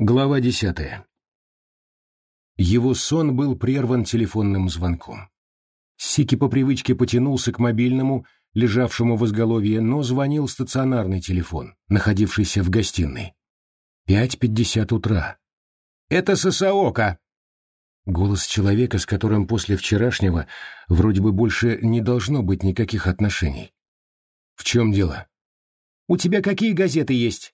Глава десятая. Его сон был прерван телефонным звонком. Сики по привычке потянулся к мобильному, лежавшему в изголовье, но звонил стационарный телефон, находившийся в гостиной. Пять пятьдесят утра. «Это Сосаока!» Голос человека, с которым после вчерашнего вроде бы больше не должно быть никаких отношений. «В чем дело?» «У тебя какие газеты есть?»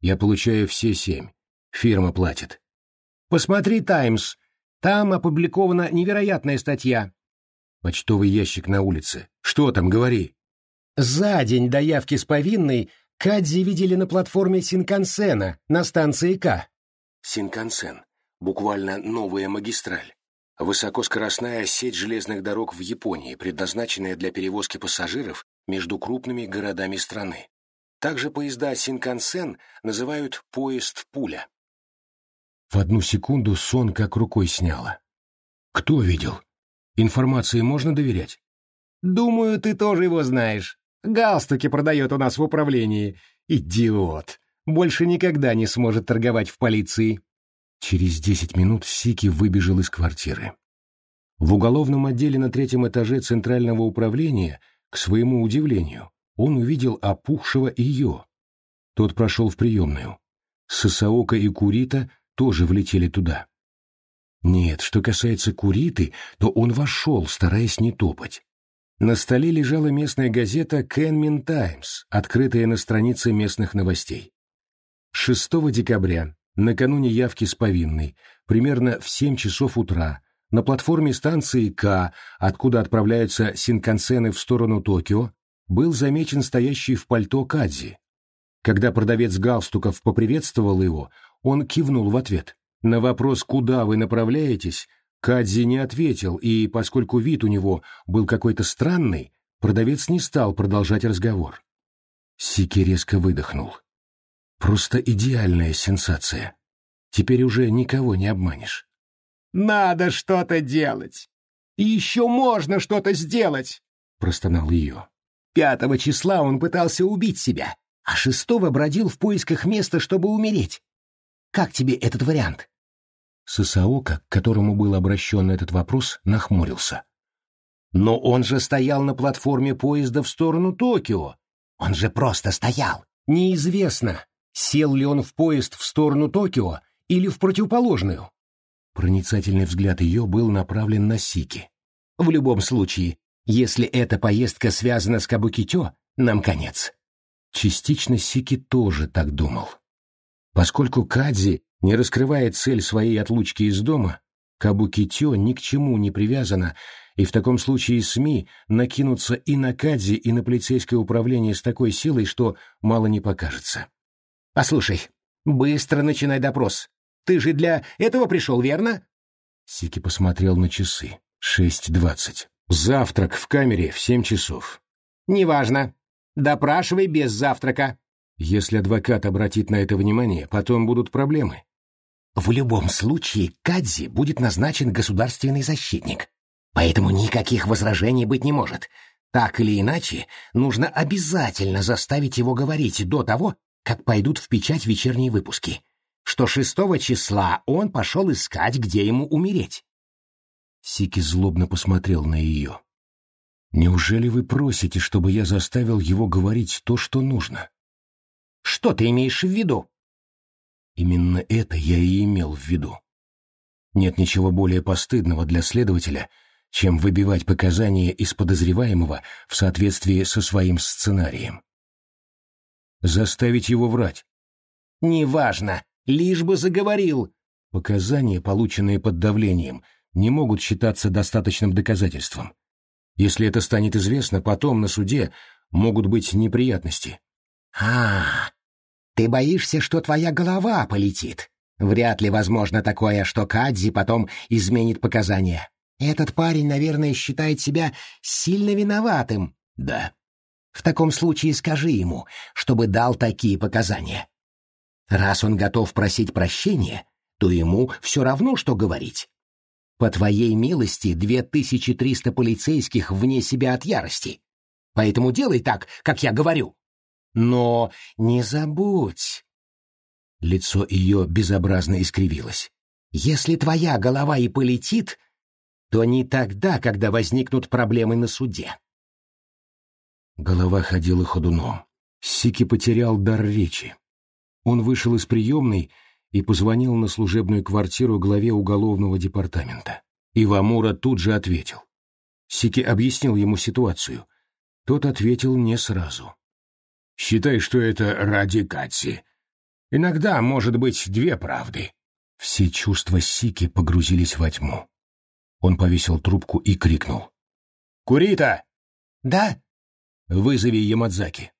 «Я получаю все семь. Фирма платит. Посмотри «Таймс». Там опубликована невероятная статья. Почтовый ящик на улице. Что там, говори. За день до явки с повинной Кадзи видели на платформе Синкансена на станции К. Синкансен. Буквально новая магистраль. Высокоскоростная сеть железных дорог в Японии, предназначенная для перевозки пассажиров между крупными городами страны. Также поезда Синкансен называют «поезд пуля». В одну секунду сон как рукой сняло. Кто видел? Информации можно доверять? Думаю, ты тоже его знаешь. Галстуки продает у нас в управлении. Идиот. Больше никогда не сможет торговать в полиции. Через десять минут Сики выбежал из квартиры. В уголовном отделе на третьем этаже Центрального управления, к своему удивлению, он увидел опухшего ее. Тот прошел в приемную. Сосаока и Курита тоже влетели туда. Нет, что касается Куриты, то он вошел, стараясь не топать. На столе лежала местная газета «Кенмин Таймс», открытая на странице местных новостей. 6 декабря, накануне явки с повинной, примерно в 7 часов утра, на платформе станции К, откуда отправляются синкансены в сторону Токио, был замечен стоящий в пальто Кадзи. Когда продавец галстуков поприветствовал его, он кивнул в ответ. На вопрос «Куда вы направляетесь?» Кадзи не ответил, и, поскольку вид у него был какой-то странный, продавец не стал продолжать разговор. Сики резко выдохнул. Просто идеальная сенсация. Теперь уже никого не обманешь. «Надо что-то делать! Еще можно что-то сделать!» — простонал ее. Пятого числа он пытался убить себя, а шестого бродил в поисках места, чтобы умереть. Как тебе этот вариант?» Сосаока, к которому был обращен этот вопрос, нахмурился. «Но он же стоял на платформе поезда в сторону Токио. Он же просто стоял. Неизвестно, сел ли он в поезд в сторону Токио или в противоположную». Проницательный взгляд ее был направлен на Сики. «В любом случае, если эта поездка связана с Кабукитё, нам конец». Частично Сики тоже так думал. Поскольку Кадзи не раскрывает цель своей отлучки из дома, Кабукитё ни к чему не привязана, и в таком случае СМИ накинутся и на Кадзи, и на полицейское управление с такой силой, что мало не покажется. «Послушай, быстро начинай допрос. Ты же для этого пришел, верно?» Сики посмотрел на часы. Шесть двадцать. Завтрак в камере в семь часов. «Неважно. Допрашивай без завтрака». Если адвокат обратит на это внимание, потом будут проблемы. В любом случае, Кадзи будет назначен государственный защитник. Поэтому никаких возражений быть не может. Так или иначе, нужно обязательно заставить его говорить до того, как пойдут в печать вечерние выпуски, что шестого числа он пошел искать, где ему умереть. Сики злобно посмотрел на ее. «Неужели вы просите, чтобы я заставил его говорить то, что нужно?» Что ты имеешь в виду? Именно это я и имел в виду. Нет ничего более постыдного для следователя, чем выбивать показания из подозреваемого в соответствии со своим сценарием. Заставить его врать. Неважно, лишь бы заговорил. Показания, полученные под давлением, не могут считаться достаточным доказательством. Если это станет известно, потом на суде могут быть неприятности. А, ты боишься, что твоя голова полетит? Вряд ли возможно такое, что Кадзи потом изменит показания. Этот парень, наверное, считает себя сильно виноватым. Да. В таком случае скажи ему, чтобы дал такие показания. Раз он готов просить прощения, то ему все равно, что говорить. По твоей милости, 2300 полицейских вне себя от ярости. Поэтому делай так, как я говорю. Но не забудь. Лицо ее безобразно искривилось. «Если твоя голова и полетит, то не тогда, когда возникнут проблемы на суде». Голова ходила ходуном. Сики потерял дар речи. Он вышел из приемной и позвонил на служебную квартиру главе уголовного департамента. Ивамура тут же ответил. Сики объяснил ему ситуацию. Тот ответил не сразу. «Считай, что это ради Катси. Иногда может быть две правды». Все чувства Сики погрузились во тьму. Он повесил трубку и крикнул. «Курита!» «Да?» «Вызови Ямадзаки».